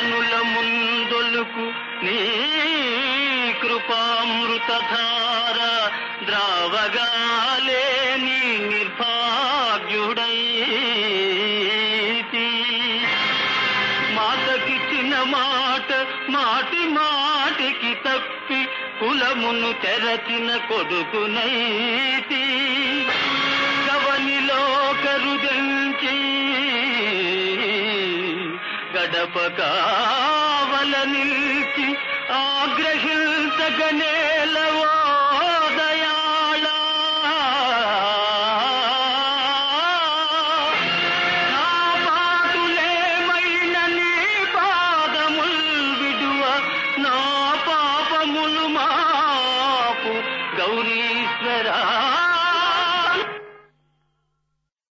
కొరకు నీ కృపామృతధార ద్రావగాలేని నిర్భాగ్యుడైతి. మాతకిచ్చిన మాట మాటి మాటికి తప్పి కులమును తెరచిన కొడుకునై గడప కావల నిలిచి ఆగ్రహించగనేలవో గౌరీశ్వరా